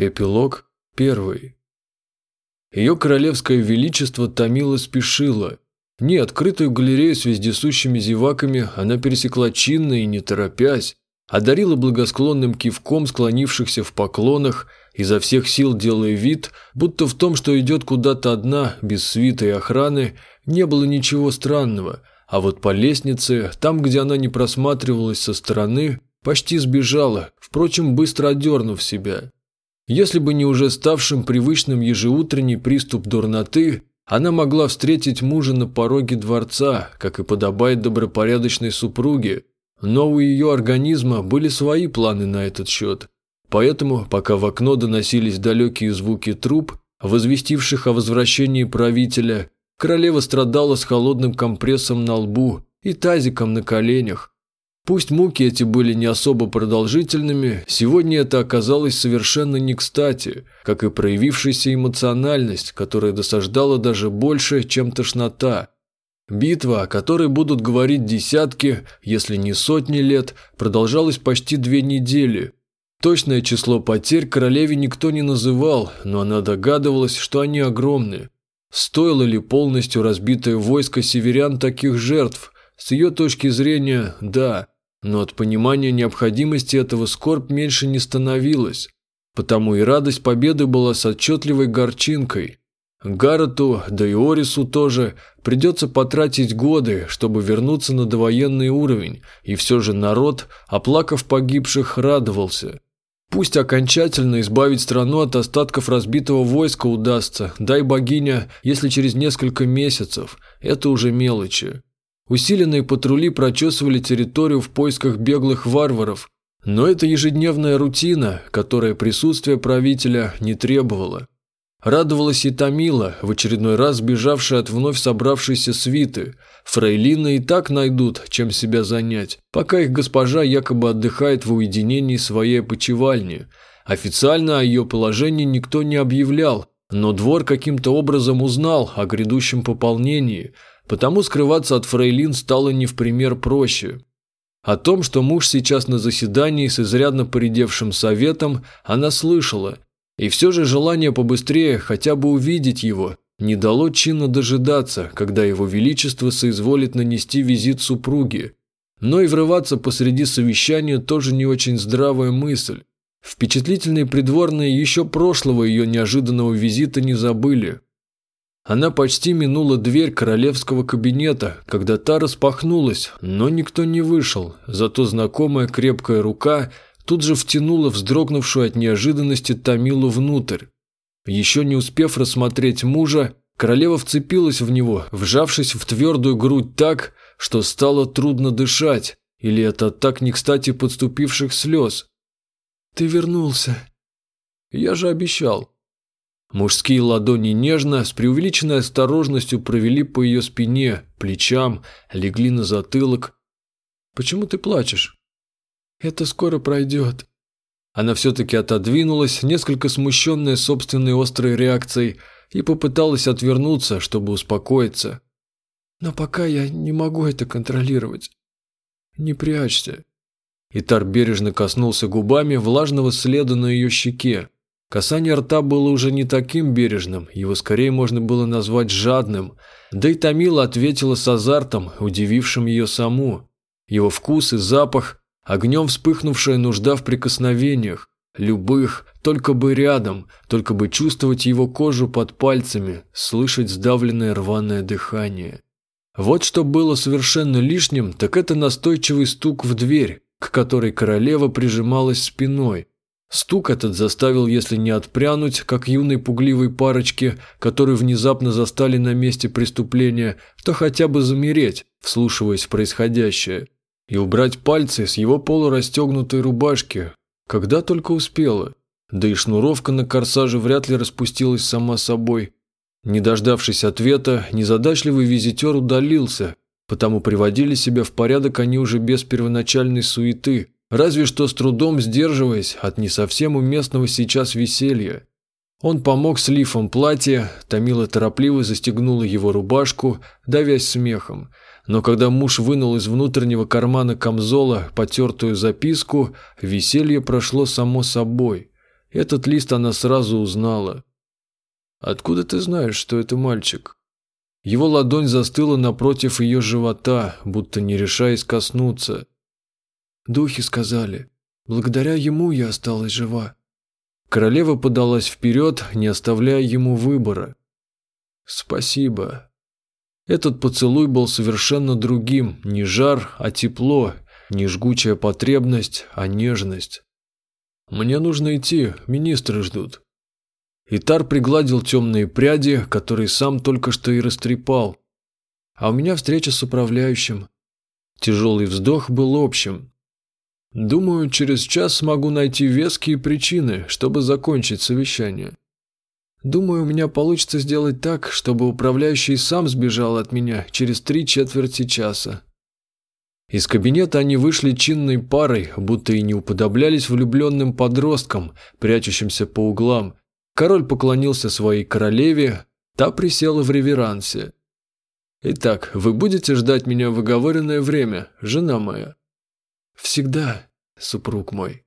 Эпилог первый. Ее королевское величество томило спешило. Не открытую галерею с вездесущими зеваками она пересекла чинно и не торопясь, одарила благосклонным кивком склонившихся в поклонах, изо всех сил делая вид, будто в том, что идет куда-то одна, без свита и охраны, не было ничего странного, а вот по лестнице, там, где она не просматривалась со стороны, почти сбежала, впрочем, быстро одернув себя. Если бы не уже ставшим привычным ежеутренний приступ дурноты, она могла встретить мужа на пороге дворца, как и подобает добропорядочной супруге, но у ее организма были свои планы на этот счет. Поэтому, пока в окно доносились далекие звуки труб, возвестивших о возвращении правителя, королева страдала с холодным компрессом на лбу и тазиком на коленях, Пусть муки эти были не особо продолжительными, сегодня это оказалось совершенно не кстати, как и проявившаяся эмоциональность, которая досаждала даже больше, чем тошнота. Битва, о которой будут говорить десятки, если не сотни лет, продолжалась почти две недели. Точное число потерь королеве никто не называл, но она догадывалась, что они огромны. Стоило ли полностью разбитое войско северян таких жертв? С ее точки зрения – да. Но от понимания необходимости этого скорбь меньше не становилась, потому и радость победы была с отчетливой горчинкой. Гаррету, да и Орису тоже, придется потратить годы, чтобы вернуться на довоенный уровень, и все же народ, оплакав погибших, радовался. Пусть окончательно избавить страну от остатков разбитого войска удастся, дай богиня, если через несколько месяцев, это уже мелочи. Усиленные патрули прочесывали территорию в поисках беглых варваров, но это ежедневная рутина, которая присутствие правителя не требовало. Радовалась и Томила, в очередной раз сбежавшая от вновь собравшейся свиты. Фрейлины и так найдут, чем себя занять, пока их госпожа якобы отдыхает в уединении своей опочивальни. Официально о ее положении никто не объявлял, но двор каким-то образом узнал о грядущем пополнении – Потому скрываться от фрейлин стало не в пример проще. О том, что муж сейчас на заседании с изрядно поредевшим советом, она слышала. И все же желание побыстрее хотя бы увидеть его не дало чинно дожидаться, когда его величество соизволит нанести визит супруге. Но и врываться посреди совещания тоже не очень здравая мысль. Впечатлительные придворные еще прошлого ее неожиданного визита не забыли. Она почти минула дверь королевского кабинета, когда та распахнулась, но никто не вышел, зато знакомая крепкая рука тут же втянула вздрогнувшую от неожиданности Тамилу внутрь. Еще не успев рассмотреть мужа, королева вцепилась в него, вжавшись в твердую грудь так, что стало трудно дышать, или это так не кстати подступивших слез. «Ты вернулся». «Я же обещал», Мужские ладони нежно, с преувеличенной осторожностью провели по ее спине, плечам, легли на затылок. «Почему ты плачешь?» «Это скоро пройдет». Она все-таки отодвинулась, несколько смущенная собственной острой реакцией, и попыталась отвернуться, чтобы успокоиться. «Но пока я не могу это контролировать. Не прячься». Итар бережно коснулся губами влажного следа на ее щеке. Касание рта было уже не таким бережным, его скорее можно было назвать жадным, да и Томила ответила с азартом, удивившим ее саму. Его вкус и запах, огнем вспыхнувшая нужда в прикосновениях, любых, только бы рядом, только бы чувствовать его кожу под пальцами, слышать сдавленное рваное дыхание. Вот что было совершенно лишним, так это настойчивый стук в дверь, к которой королева прижималась спиной, Стук этот заставил, если не отпрянуть, как юной пугливой парочке, которую внезапно застали на месте преступления, то хотя бы замереть, вслушиваясь в происходящее, и убрать пальцы с его полурастегнутой рубашки, когда только успела. Да и шнуровка на корсаже вряд ли распустилась сама собой. Не дождавшись ответа, незадачливый визитер удалился, потому приводили себя в порядок они уже без первоначальной суеты – разве что с трудом сдерживаясь от не совсем уместного сейчас веселья. Он помог с лифом платья, Томила торопливо застегнула его рубашку, давясь смехом. Но когда муж вынул из внутреннего кармана камзола потертую записку, веселье прошло само собой. Этот лист она сразу узнала. «Откуда ты знаешь, что это мальчик?» Его ладонь застыла напротив ее живота, будто не решаясь коснуться. «Духи сказали. Благодаря ему я осталась жива». Королева подалась вперед, не оставляя ему выбора. «Спасибо». Этот поцелуй был совершенно другим, не жар, а тепло, не жгучая потребность, а нежность. «Мне нужно идти, министры ждут». Итар пригладил темные пряди, которые сам только что и растрепал. «А у меня встреча с управляющим». Тяжелый вздох был общим. «Думаю, через час смогу найти веские причины, чтобы закончить совещание». «Думаю, у меня получится сделать так, чтобы управляющий сам сбежал от меня через три четверти часа», из кабинета они вышли чинной парой, будто и не уподоблялись влюбленным подросткам, прячущимся по углам. Король поклонился своей королеве, та присела в реверансе. «Итак, вы будете ждать меня в оговоренное время, жена моя?» «Всегда, супруг мой».